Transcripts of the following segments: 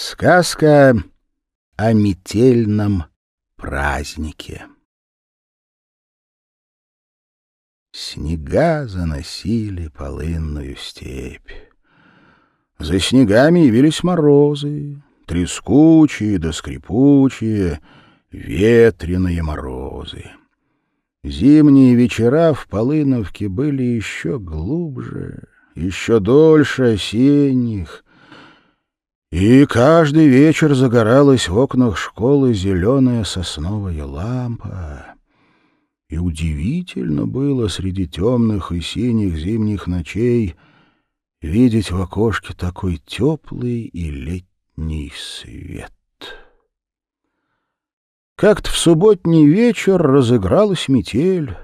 Сказка о метельном празднике. Снега заносили полынную степь. За снегами явились морозы, трескучие да скрипучие, ветреные морозы. Зимние вечера в Полыновке были еще глубже, еще дольше осенних, и каждый вечер загоралась в окнах школы зеленая сосновая лампа. И удивительно было среди темных и синих зимних ночей видеть в окошке такой теплый и летний свет. Как-то в субботний вечер разыгралась метель,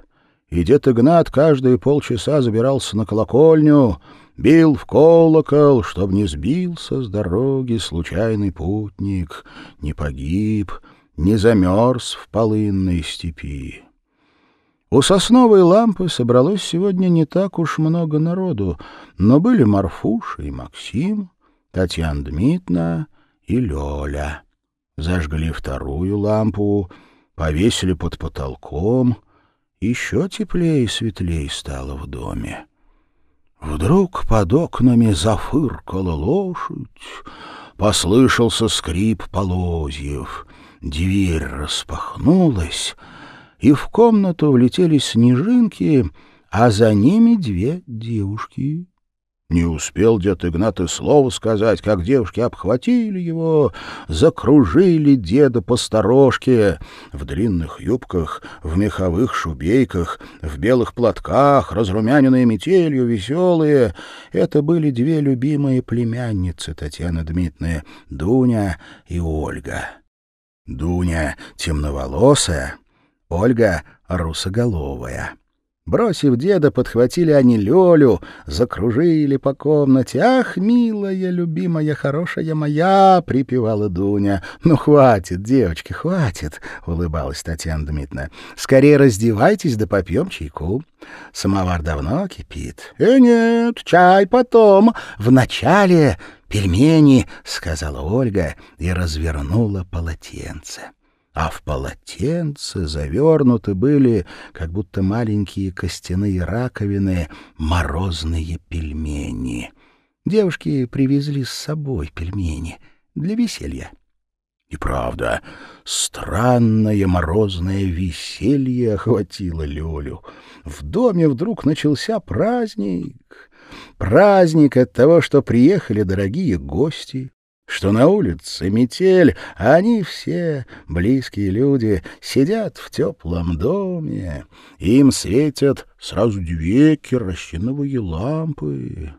и дед Игнат каждые полчаса забирался на колокольню — бил в колокол, чтоб не сбился с дороги случайный путник, не погиб, не замерз в полынной степи. У сосновой лампы собралось сегодня не так уж много народу, но были Марфуша и Максим, Татьяна Дмитриевна и Лёля. Зажгли вторую лампу, повесили под потолком, еще теплее и светлее стало в доме. Вдруг под окнами зафыркала лошадь, послышался скрип полозьев, дверь распахнулась, и в комнату влетели снежинки, а за ними две девушки. Не успел дед Игнат и слова сказать, как девушки обхватили его, закружили деда по сторожке. В длинных юбках, в меховых шубейках, в белых платках, разрумяненные метелью, веселые. Это были две любимые племянницы Татьяны Дмитриевны, Дуня и Ольга. Дуня темноволосая, Ольга русоголовая. Бросив деда, подхватили они Лёлю, закружили по комнате. «Ах, милая, любимая, хорошая моя!» — припевала Дуня. «Ну, хватит, девочки, хватит!» — улыбалась Татьяна Дмитриевна. «Скорее раздевайтесь да попьем чайку. Самовар давно кипит». «Э, нет, чай потом. Вначале пельмени», — сказала Ольга и развернула полотенце а в полотенце завернуты были, как будто маленькие костяные раковины, морозные пельмени. Девушки привезли с собой пельмени для веселья. И правда, странное морозное веселье охватило Лёлю. В доме вдруг начался праздник. Праздник от того, что приехали дорогие гости, что на улице метель, а они все, близкие люди, сидят в теплом доме, им светят сразу две керосиновые лампы.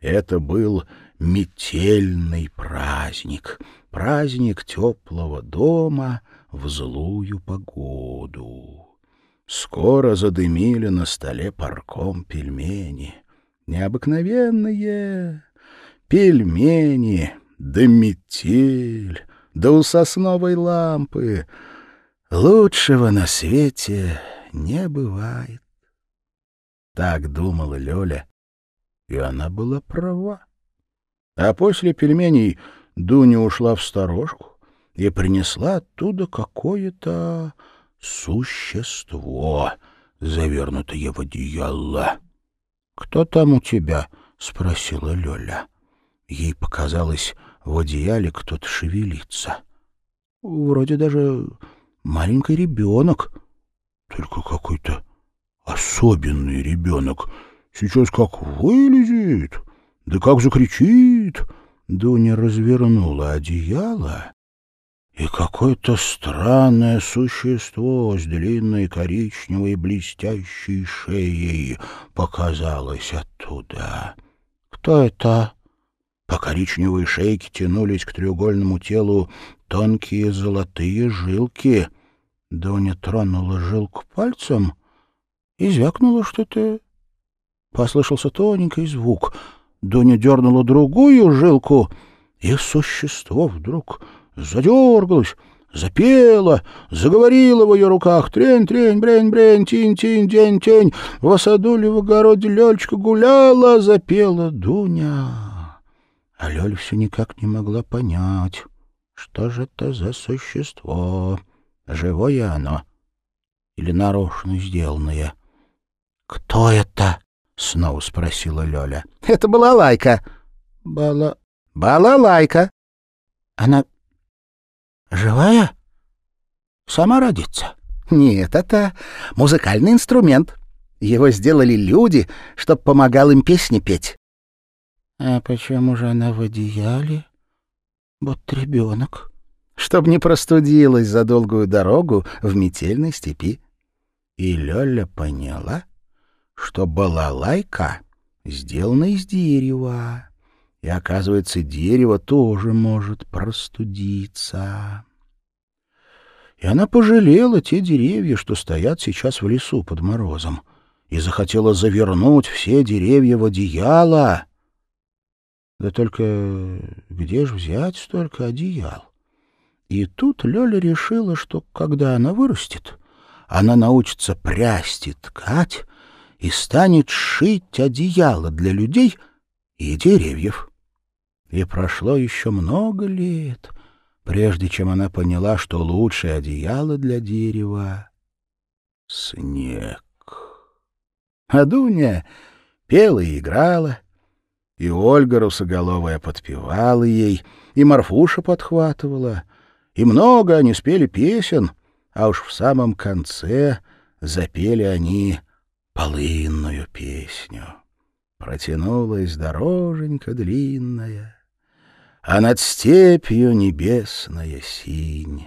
Это был метельный праздник, праздник теплого дома в злую погоду. Скоро задымили на столе парком пельмени. Необыкновенные пельмени, да метель, да у сосновой лампы. Лучшего на свете не бывает. Так думала Лёля, и она была права. А после пельменей Дуня ушла в сторожку и принесла оттуда какое-то существо, завернутое в одеяло. — Кто там у тебя? — спросила Лёля. Ей показалось, в одеяле кто-то шевелится. Вроде даже маленький ребенок, только какой-то особенный ребенок. Сейчас как вылезет, да как закричит. Дуня развернула одеяло, и какое-то странное существо с длинной коричневой блестящей шеей показалось оттуда. «Кто это?» По коричневой шейке тянулись к треугольному телу тонкие золотые жилки. Доня тронула жилку пальцем и звякнула что-то. Послышался тоненький звук. Доня дернула другую жилку, и существо вдруг задергалось, запела, заговорила в ее руках. Трень, трень, брень, брень, тинь, тинь, день, тень. В саду ли в огороде лёльчка гуляла, запела Дуня. А Лёля все никак не могла понять, что же это за существо, живое оно или нарочно сделанное. — Кто это? — снова спросила Лёля. — Это была Лайка. — Бала... Балалайка. — Она живая? Сама родится? — Нет, это музыкальный инструмент. Его сделали люди, чтоб помогал им песни петь. — А почему же она в одеяле? Вот ребенок. Чтоб не простудилась за долгую дорогу в метельной степи. И Лёля поняла, что балалайка сделана из дерева. И, оказывается, дерево тоже может простудиться. И она пожалела те деревья, что стоят сейчас в лесу под морозом, и захотела завернуть все деревья в одеяло. Да только где же взять столько одеял? И тут Лёля решила, что когда она вырастет, она научится прясть и ткать и станет шить одеяло для людей и деревьев. И прошло еще много лет, прежде чем она поняла, что лучшее одеяло для дерева — снег. А Дуня пела и играла — и Ольга Русоголовая подпевала ей, и Марфуша подхватывала, и много они спели песен, а уж в самом конце запели они полынную песню. Протянулась дороженька длинная, а над степью небесная синь.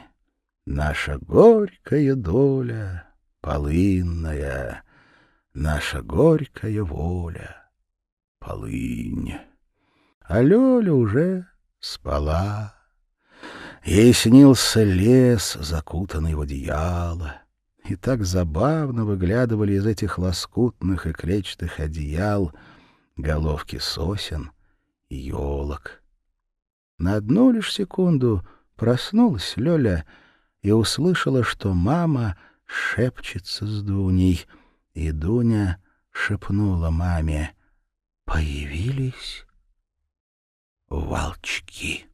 Наша горькая доля полынная, наша горькая воля — полынь. А Лёля уже спала. Ей снился лес, закутанный в одеяло, и так забавно выглядывали из этих лоскутных и клетчатых одеял головки сосен и елок. На одну лишь секунду проснулась Лёля и услышала, что мама шепчется с Дуней, и Дуня шепнула маме — появились волчки.